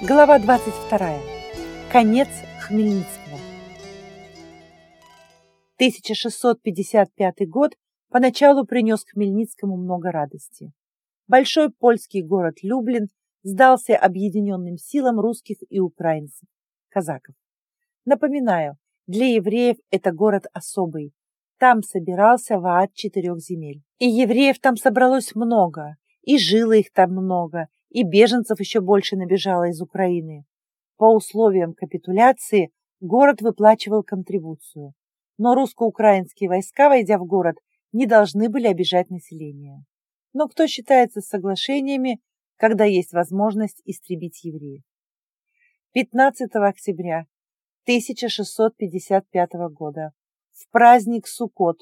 Глава 22. Конец Хмельницкого. 1655 год поначалу принес Хмельницкому много радости. Большой польский город Люблин сдался объединенным силам русских и украинцев, казаков. Напоминаю, для евреев это город особый. Там собирался ваат четырех земель. И евреев там собралось много, и жило их там много, и беженцев еще больше набежало из Украины. По условиям капитуляции город выплачивал контрибуцию, но русско-украинские войска, войдя в город, не должны были обижать население. Но кто считается соглашениями, когда есть возможность истребить евреев? 15 октября 1655 года, в праздник Суккот,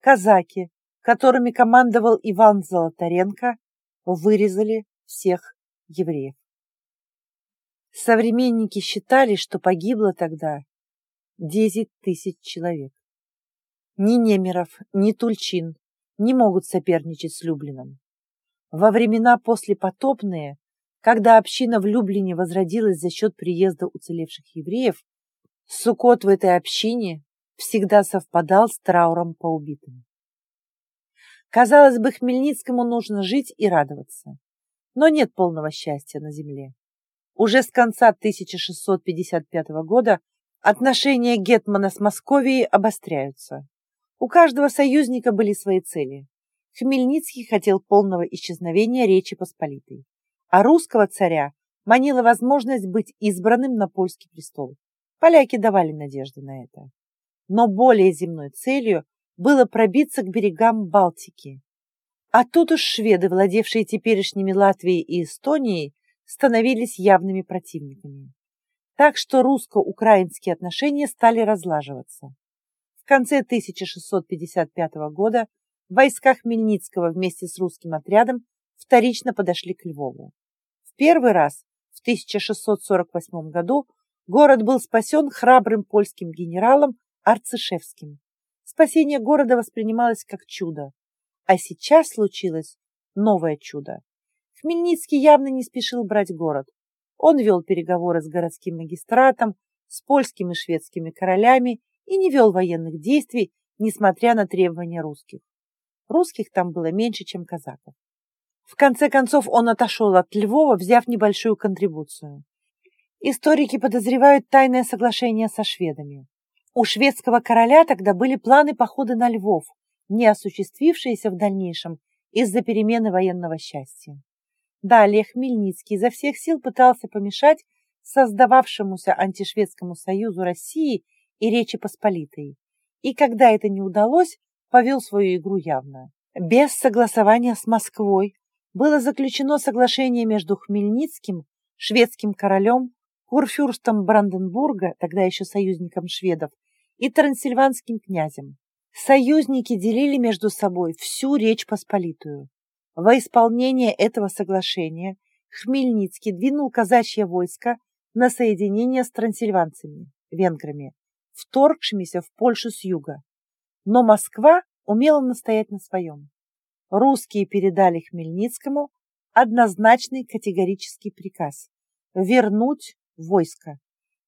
казаки, которыми командовал Иван Золотаренко, вырезали всех евреев. Современники считали, что погибло тогда 10 тысяч человек. Ни Немеров, ни Тульчин не могут соперничать с Люблином. Во времена послепотопные, когда община в Люблине возродилась за счет приезда уцелевших евреев, Суккот в этой общине всегда совпадал с трауром по убитым. Казалось бы, Хмельницкому нужно жить и радоваться но нет полного счастья на земле. Уже с конца 1655 года отношения Гетмана с Московией обостряются. У каждого союзника были свои цели. Хмельницкий хотел полного исчезновения Речи Посполитой, а русского царя манила возможность быть избранным на польский престол. Поляки давали надежды на это. Но более земной целью было пробиться к берегам Балтики, а тут уж шведы, владевшие теперешними Латвией и Эстонией, становились явными противниками. Так что русско-украинские отношения стали разлаживаться. В конце 1655 года войска Хмельницкого вместе с русским отрядом вторично подошли к Львову. В первый раз, в 1648 году, город был спасен храбрым польским генералом Арцишевским. Спасение города воспринималось как чудо, а сейчас случилось новое чудо. Хмельницкий явно не спешил брать город. Он вел переговоры с городским магистратом, с польскими и шведскими королями и не вел военных действий, несмотря на требования русских. Русских там было меньше, чем казаков. В конце концов он отошел от Львова, взяв небольшую контрибуцию. Историки подозревают тайное соглашение со шведами. У шведского короля тогда были планы похода на Львов, не осуществившиеся в дальнейшем из-за перемены военного счастья. Далее Хмельницкий изо всех сил пытался помешать создававшемуся антишведскому союзу России и Речи Посполитой, и когда это не удалось, повел свою игру явно. Без согласования с Москвой было заключено соглашение между Хмельницким, шведским королем, курфюрстом Бранденбурга, тогда еще союзником шведов, и трансильванским князем. Союзники делили между собой всю Речь Посполитую. Во исполнение этого соглашения Хмельницкий двинул казачье войско на соединение с трансильванцами, венграми, вторгшимися в Польшу с юга. Но Москва умела настоять на своем. Русские передали Хмельницкому однозначный категорический приказ – вернуть войско,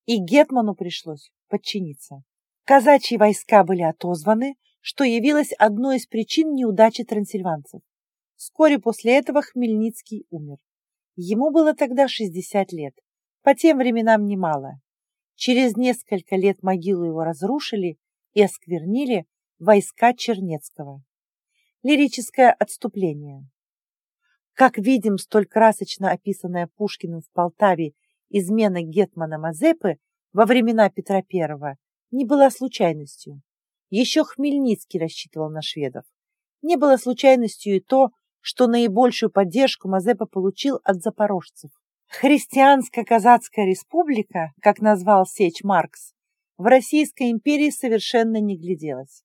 и Гетману пришлось подчиниться. Казачьи войска были отозваны, что явилось одной из причин неудачи трансильванцев. Вскоре после этого Хмельницкий умер. Ему было тогда 60 лет, по тем временам немало. Через несколько лет могилу его разрушили и осквернили войска Чернецкого. Лирическое отступление. Как видим, столь красочно описанная Пушкиным в Полтаве измена Гетмана Мазепы во времена Петра I не была случайностью. Еще Хмельницкий рассчитывал на шведов. Не было случайностью и то, что наибольшую поддержку Мазепа получил от запорожцев. Христианско-казацкая республика, как назвал Сеч Маркс, в Российской империи совершенно не гляделась.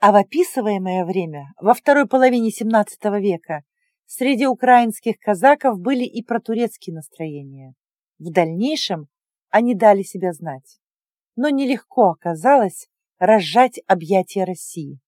А в описываемое время, во второй половине XVII века, среди украинских казаков были и протурецкие настроения. В дальнейшем они дали себя знать но нелегко оказалось разжать объятия России.